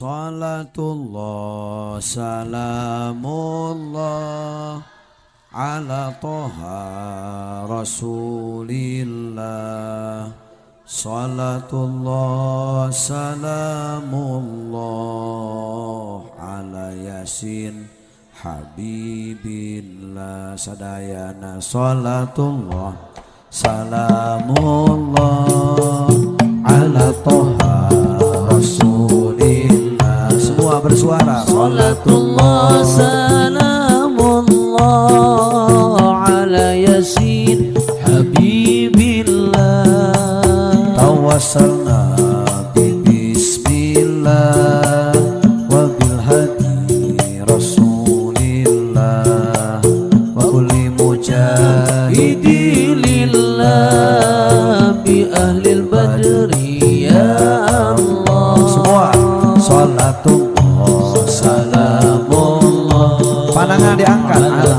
Salatullah salamullah ala toha rasulillah. Salatullah salamullah ala yasin habibillah. Sadayana Salatullah salamullah. bersuara. Salatullah salam. tangan diangkat.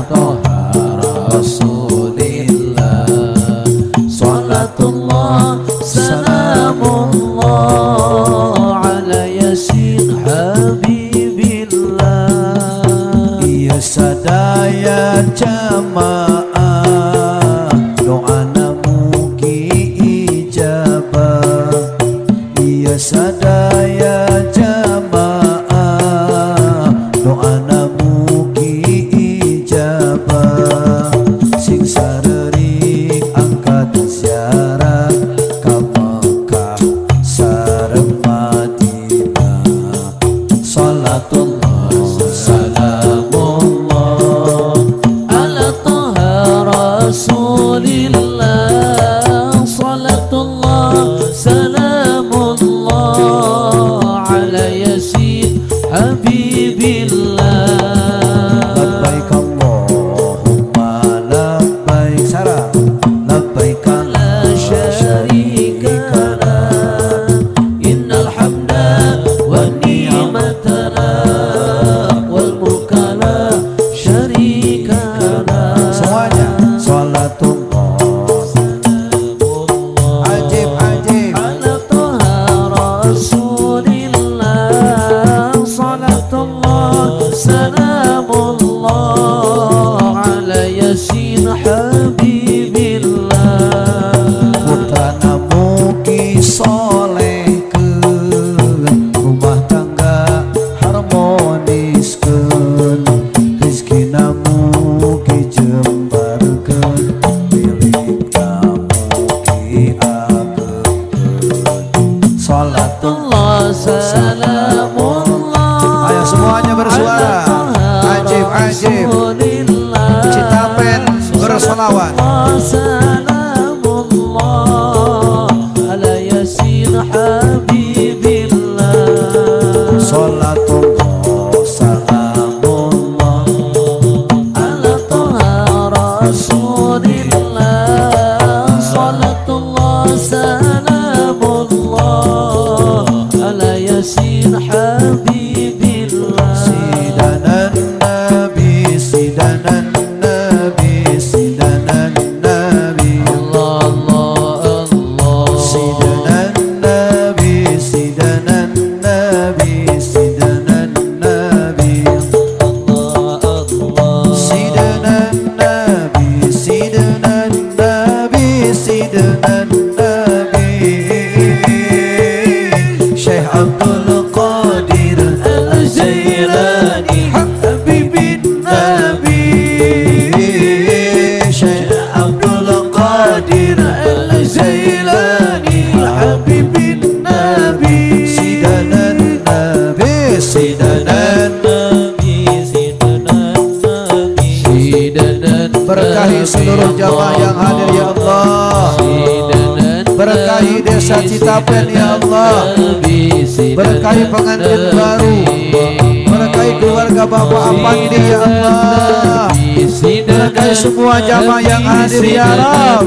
seluruh jamaah yang hadir ya Allah. Berkahi desa Citapen ya Allah. Berkahi pengantin baru. Berkahi keluarga Bapak Apandi ya Allah. Berkahi semua jamaah yang hadir ya Allah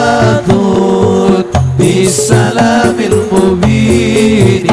تطوت بالسلام المبين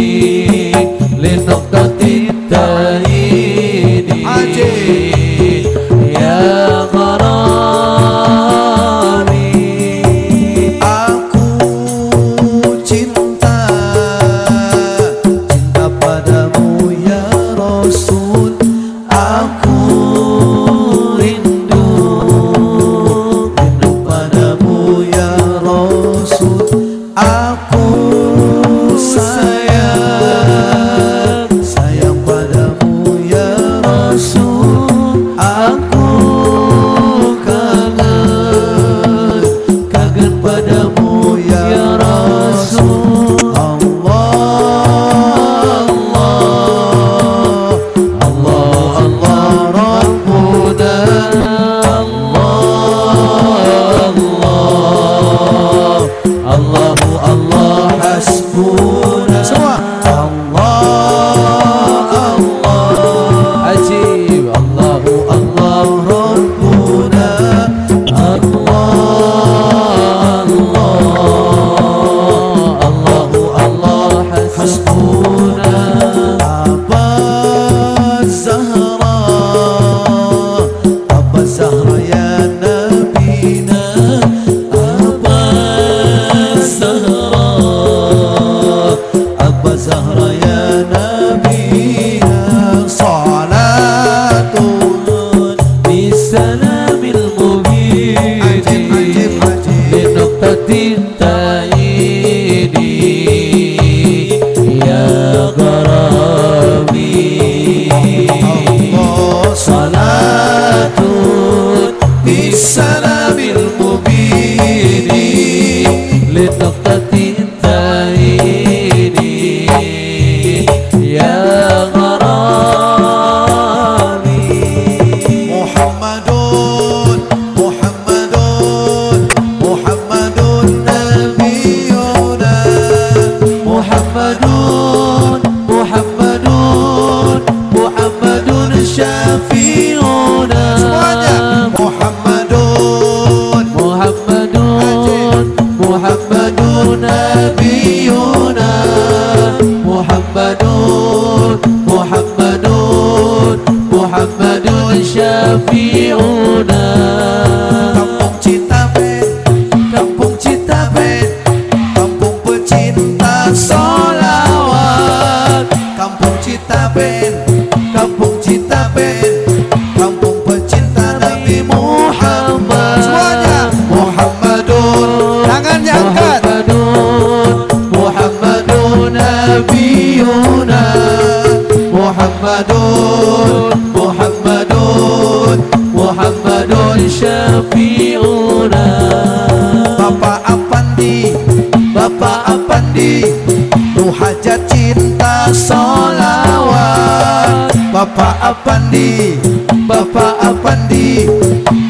Apandi Bapak Apandi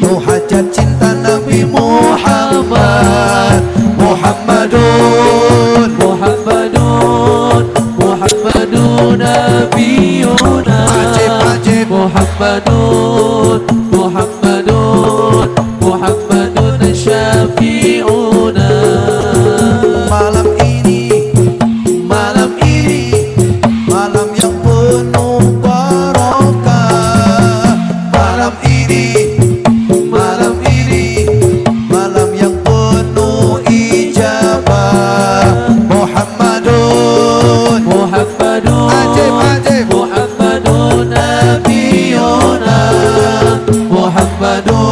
Muhajat cinta Nabi Muhammad Muhammadun. Muhammadun Muhammadun Nabiuna Muhammadun. adorador.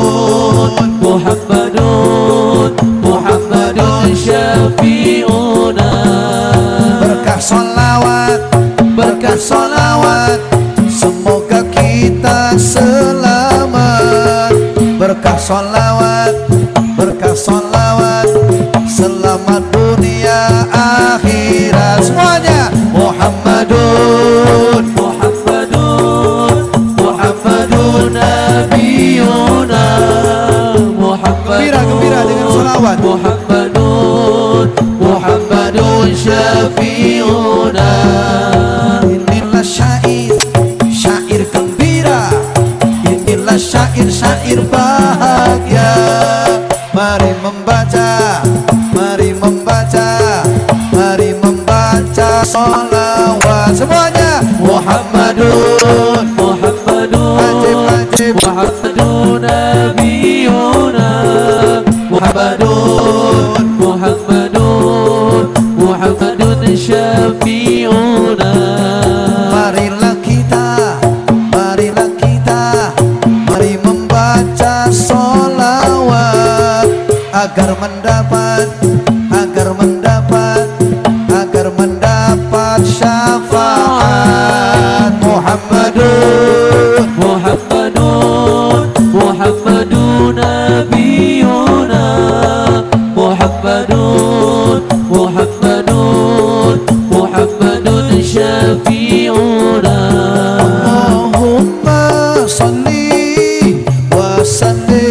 Muhammadun, Muhammadun شفيعنا inilah syair syair gembira. Inilah syair syair bahagia. Mari membaca mari membaca mari membaca salawat. Semuanya Muhammadun. agar mendapat agar mendapat agar mendapat syafaat. Muhammadun. Muhammadun Muhammadun nabiyuna. Muhammadun Muhammadun Muhammadun syafi'una. Allahumma salli wa sallim.